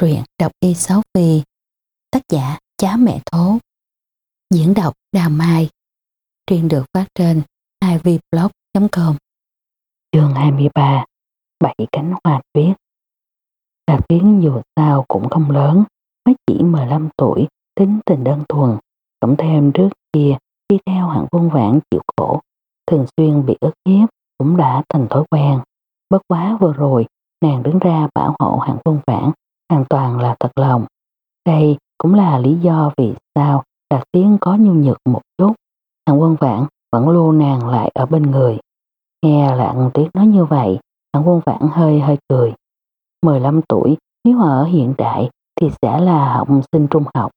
truyện đọc y sáu phi, tác giả chá mẹ thố. Diễn đọc đà mai. Truyện được phát trên ivblog.com chương 23 bảy cánh hoa tuyết. Lạc Tiến dù sao cũng không lớn, mới chỉ 15 tuổi, tính tình đơn thuần. Cộng thêm trước kia, đi theo hạng quân vãn chịu khổ, thường xuyên bị ức hiếp, cũng đã thành thói quen. Bất quá vừa rồi, nàng đứng ra bảo hộ hạng quân vãn hoàn toàn là thật lòng. Đây cũng là lý do vì sao Đạt Tiến có nhu nhược một chút. Thằng quân vãn vẫn lưu nàng lại ở bên người. Nghe lạng tuyết nói như vậy, thằng quân vãn hơi hơi cười. 15 tuổi, nếu ở hiện đại thì sẽ là học sinh trung học.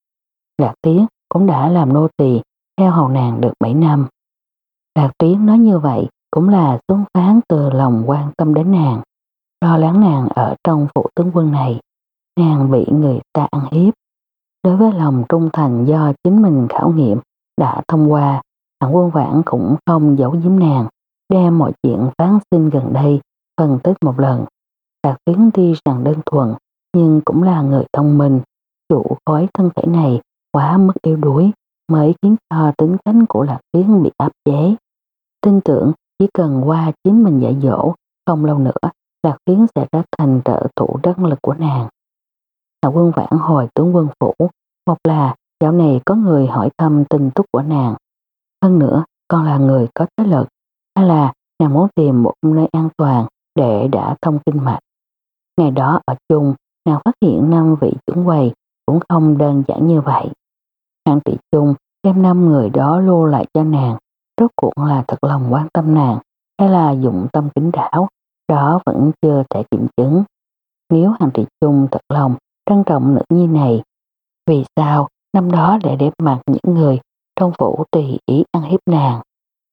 Đạt Tiến cũng đã làm nô tỳ theo hầu nàng được 7 năm. Đạt Tiến nói như vậy cũng là xuống phán từ lòng quan tâm đến nàng, lo lắng nàng ở trong phụ tướng quân này nàng bị người ta ăn hiếp. Đối với lòng trung thành do chính mình khảo nghiệm đã thông qua, hạng quân vãn cũng không giấu giếm nàng, đem mọi chuyện phán sinh gần đây phân tích một lần. Đạt tuyến tuy rằng đơn thuần, nhưng cũng là người thông minh, chủ khói thân thể này quá mức yếu đuối mới khiến cho tính cánh của Lạc Tuyến bị áp chế. Tin tưởng chỉ cần qua chính mình dạy dỗ, không lâu nữa Lạc Tuyến sẽ trở thành trợ thủ đắc lực của nàng là quân vãn hồi tướng quân phủ, một là dạo này có người hỏi thăm tin tức của nàng. Hơn nữa, còn là người có thế lực, hay là nàng muốn tìm một nơi an toàn để đã thông tin mạch. Ngày đó ở chung, nàng phát hiện năm vị trưởng quầy cũng không đơn giản như vậy. Hạng tỷ chung đem năm người đó lưu lại cho nàng, rốt cuộc là thật lòng quan tâm nàng, hay là dụng tâm kính đảo, đó vẫn chưa thể kiểm chứng. Nếu hàng tỷ chung thật lòng trân trọng nữ nhi này. Vì sao năm đó lại để mặt những người trong phủ tùy ý ăn hiếp nàng?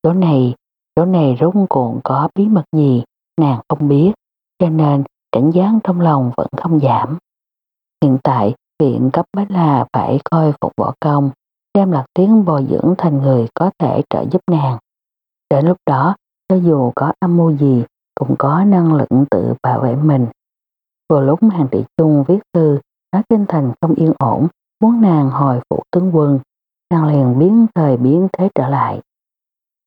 Chỗ này, chỗ này rốt cuộn có bí mật gì nàng không biết, cho nên cảnh giác trong lòng vẫn không giảm. Hiện tại, viện cấp bách là phải coi phục võ công, đem lạc tiếng bồi dưỡng thành người có thể trợ giúp nàng. Đến lúc đó, cho dù có âm mưu gì, cũng có năng lực tự bảo vệ mình. Vừa lúc hàng tỷ chung viết thư, nói kinh thành không yên ổn, muốn nàng hồi phụ tướng quân, nàng liền biến thời biến thế trở lại.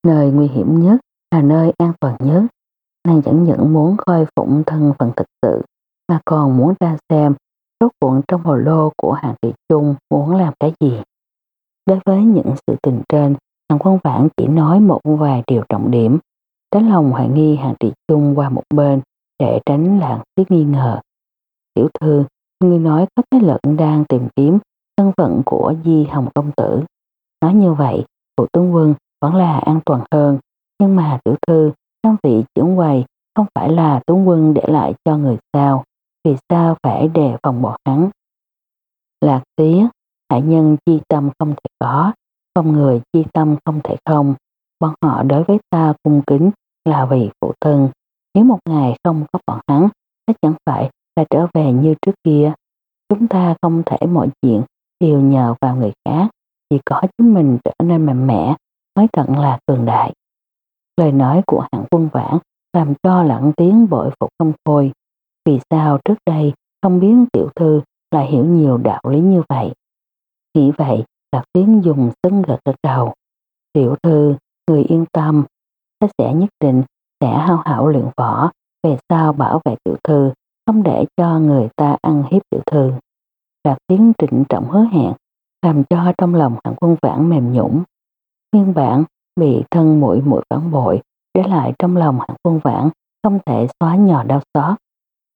Nơi nguy hiểm nhất là nơi an toàn nhất. Nàng chẳng những muốn khôi phụng thân phận thực sự, mà còn muốn ra xem rốt cuộn trong hồ lô của hàng tỷ chung muốn làm cái gì. Đối với những sự tình trên, hàng quân vâng vãn chỉ nói một vài điều trọng điểm, đánh lòng hoài nghi hàng tỷ chung qua một bên để tránh lạng tiếc nghi ngờ. Tiểu thư, người nói có thế lực đang tìm kiếm thân phận của Di Hồng Công Tử. Nói như vậy, phụ tướng quân vẫn là an toàn hơn, nhưng mà tiểu thư, trong vị trưởng quầy không phải là tướng quân để lại cho người sao, vì sao phải đề phòng bọn hắn. Lạc tía, hải nhân chi tâm không thể có, không người chi tâm không thể không, bọn họ đối với ta cung kính là vì phụ thân. Nếu một ngày không có bọn hắn, chắc chẳng phải là trở về như trước kia. Chúng ta không thể mọi chuyện đều nhờ vào người khác, chỉ có chính mình trở nên mạnh mẽ mới thật là cường đại. Lời nói của hạng quân vãn làm cho lặng tiếng bội phục không thôi. Vì sao trước đây không biết tiểu thư lại hiểu nhiều đạo lý như vậy? Nghĩ vậy, lạc tiếng dùng sấn gật gật đầu. Tiểu thư, người yên tâm, ta sẽ nhất định sẽ hao hảo luyện võ về sau bảo vệ tiểu thư không để cho người ta ăn hiếp tiểu thư. Đạt tiếng trịnh trọng hứa hẹn, làm cho trong lòng hạng quân vãn mềm nhũng. Nguyên bản bị thân mũi mũi phản bội, để lại trong lòng hạng quân vãn không thể xóa nhỏ đau xót.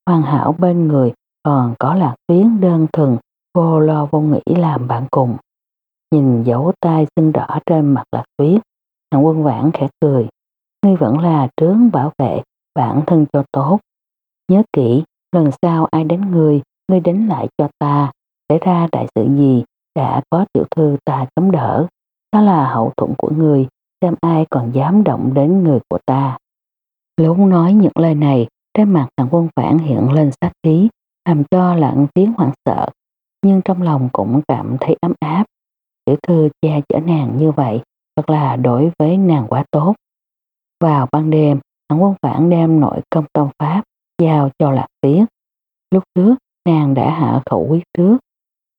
Hoàn hảo bên người còn có lạc tuyến đơn thuần, vô lo vô nghĩ làm bạn cùng. Nhìn dấu tay xinh đỏ trên mặt lạc tuyết, hạng quân vãn khẽ cười. Ngươi vẫn là trướng bảo vệ bản thân cho tốt. Nhớ kỹ, lần sau ai đến người, ngươi đánh lại cho ta, để ra đại sự gì, đã có tiểu thư ta chống đỡ. Đó là hậu thuẫn của người, xem ai còn dám động đến người của ta. Lúc nói những lời này, trên mặt thằng quân phản hiện lên sát khí, làm cho lặng tiếng hoảng sợ, nhưng trong lòng cũng cảm thấy ấm áp. Tiểu thư cha chở nàng như vậy, thật là đối với nàng quá tốt. Vào ban đêm, thằng quân phản đem nội công tông pháp giao cho lạc Tiến. Lúc trước, nàng đã hạ khẩu quyết trước.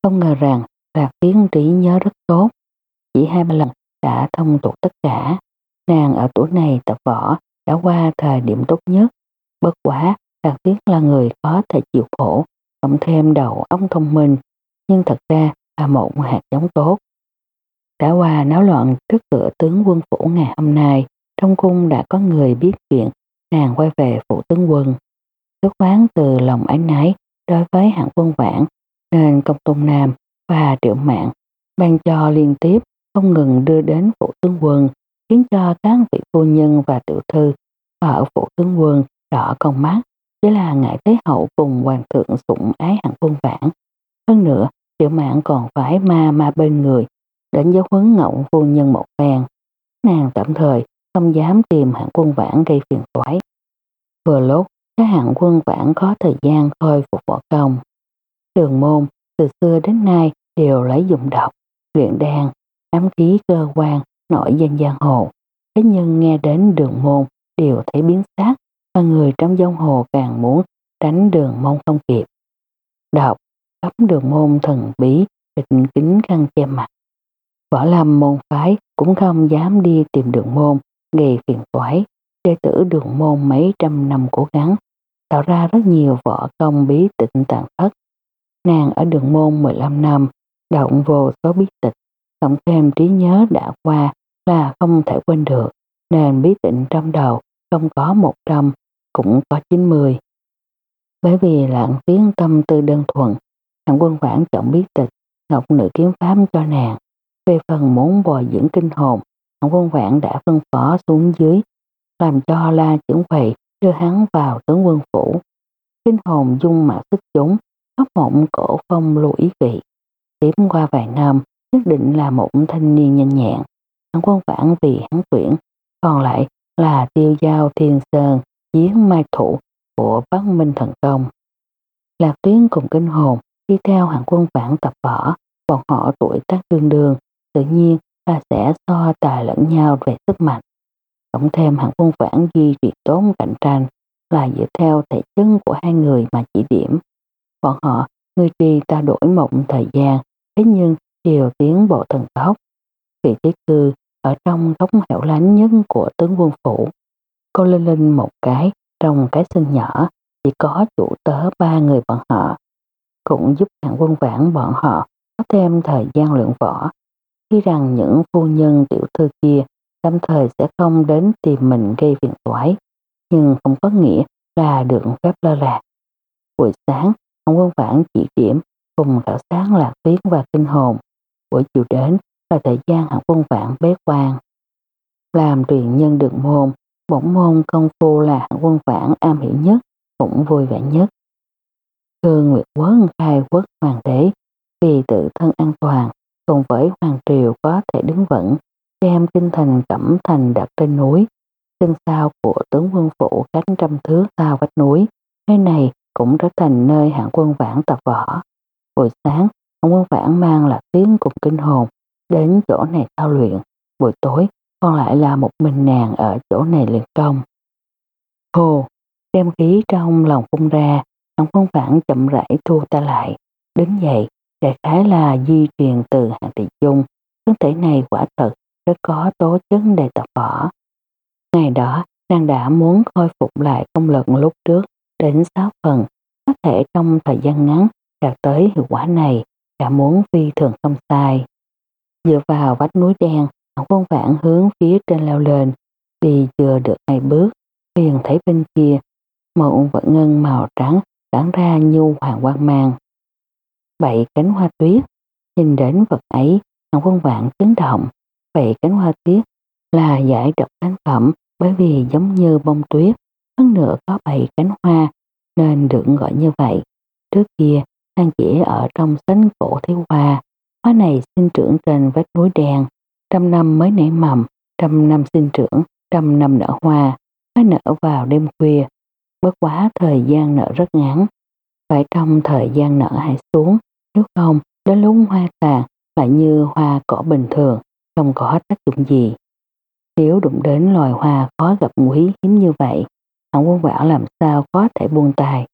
Không ngờ rằng Lạc Tiến trí nhớ rất tốt. Chỉ hai ba lần đã thông thuộc tất cả. Nàng ở tuổi này tập võ đã qua thời điểm tốt nhất. Bất quá, Lạc Tiến là người có thể chịu khổ, cộng thêm đầu óc thông minh, nhưng thật ra là một hạt giống tốt. Đã qua náo loạn trước cửa tướng quân phủ ngày hôm nay, trong cung đã có người biết chuyện nàng quay về phủ tướng quân. Xuất quán từ lòng ái nái đối với hạng quân vãn nên công tôn nam và triệu mạng ban cho liên tiếp không ngừng đưa đến phủ tướng quân khiến cho các vị phu nhân và tiểu thư ở phủ tướng quân đỏ con mắt chỉ là ngại thế hậu cùng hoàng thượng sủng ái hạng quân vãn. Hơn nữa, triệu mạng còn phải ma ma bên người đến giáo huấn ngậu phu nhân một phen. Nàng tạm thời không dám tìm hạng quân vãn gây phiền toái. Vừa lúc, các hạng quân vãn có thời gian khôi phục võ công. Đường môn, từ xưa đến nay đều lấy dụng độc, luyện đan, ám khí cơ quan, nổi danh giang hồ. Thế nhưng nghe đến đường môn đều thấy biến sắc, và người trong giang hồ càng muốn tránh đường môn không kịp. Đọc, cấm đường môn thần bí, bịt kính khăn che mặt. Võ lâm môn phái cũng không dám đi tìm đường môn, gây phiền toái. Đệ tử đường môn mấy trăm năm cố gắng, tạo ra rất nhiều võ công bí tịch tàn thất. Nàng ở đường môn 15 năm, động vô số bí tịch, cộng thêm trí nhớ đã qua là không thể quên được, nên bí tịnh trong đầu không có 100 cũng có 90. Bởi vì lạng tiếng tâm tư đơn thuần, hạng quân vãn chọn bí tịch, ngọc nữ kiếm pháp cho nàng. Về phần muốn bồi dưỡng kinh hồn, hạng quân vãn đã phân phó xuống dưới, làm cho la trưởng quầy đưa hắn vào tướng quân phủ. Kinh hồn dung mạo sức chúng, hấp mộng cổ phong lưu ý vị. Tiếp qua vài năm, nhất định là một thanh niên nhanh nhẹn. Hắn quân vãn vì hắn tuyển, còn lại là tiêu giao thiên sơn, chiến mai thủ của Bắc Minh Thần Công. Lạc Tuyến cùng kinh hồn đi theo hạng quân vãn tập võ, bọn họ tuổi tác đương đương, tự nhiên là sẽ so tài lẫn nhau về sức mạnh. Cộng thêm hạng quân vãn duy trì tốn cạnh tranh là dựa theo thể chứng của hai người mà chỉ điểm. Bọn họ người trì ta đổi một thời gian, thế nhưng đều tiến bộ thần tốc. Vị thế cư ở trong góc hẻo lánh nhất của tướng quân phủ. Cô lên lên một cái trong cái sân nhỏ chỉ có chủ tớ ba người bọn họ. Cũng giúp hạng quân vãn bọn họ có thêm thời gian luyện võ. Khi rằng những phu nhân tiểu thư kia tạm thời sẽ không đến tìm mình gây phiền toái, nhưng không có nghĩa là được phép lơ là. Buổi sáng, ông quân vãn chỉ điểm cùng khảo sát lạc tuyến và kinh hồn. Buổi chiều đến là thời gian hạng quân vãn bế quan. Làm truyền nhân đường môn, bổn môn công phu là hạng quân vãn am hiểu nhất, cũng vui vẻ nhất. Thương Nguyệt Quốc khai quốc hoàng đế vì tự thân an toàn cùng với hoàng triều có thể đứng vững đem kinh thành cẩm thành đặt trên núi chân sao của tướng quân phủ cách trăm thước sau vách núi. Nơi này cũng trở thành nơi hạng quân vãn tập võ. Buổi sáng, hạng quân vãn mang lạc tiếng cùng kinh hồn đến chỗ này thao luyện. Buổi tối, còn lại là một mình nàng ở chỗ này luyện công. Hồ, đem khí trong lòng phun ra, hạng quân vãn chậm rãi thu ta lại, đứng dậy, đại khái là di truyền từ hạng thị dung. Thân thể này quả thật rất có tố chất để tập võ. Ngày đó, nàng đã muốn khôi phục lại công lực lúc trước đến 6 phần, có thể trong thời gian ngắn đạt tới hiệu quả này, đã muốn phi thường không sai. Dựa vào vách núi đen, Hạng quân Vãn hướng phía trên leo lên, đi chưa được hai bước, liền thấy bên kia một vật ngân màu trắng tản ra nhu hoàng quang mang. Bảy cánh hoa tuyết, nhìn đến vật ấy, Hạng quân Vãn chấn động, Vậy cánh hoa tuyết là giải độc thánh phẩm bởi vì giống như bông tuyết, hơn nữa có bảy cánh hoa nên được gọi như vậy. Trước kia, nàng chỉ ở trong sánh cổ thấy hoa. Hoa này sinh trưởng trên vách núi đen, trăm năm mới nảy mầm, trăm năm sinh trưởng, trăm năm nở hoa. Hoa nở vào đêm khuya, bất quá thời gian nở rất ngắn. Phải trong thời gian nở hãy xuống, nếu không, đến lúc hoa tàn lại như hoa cỏ bình thường, không có tác dụng gì. Nếu đụng đến loài hoa khó gặp quý hiếm như vậy, hạng quân bảo làm sao có thể buông tài.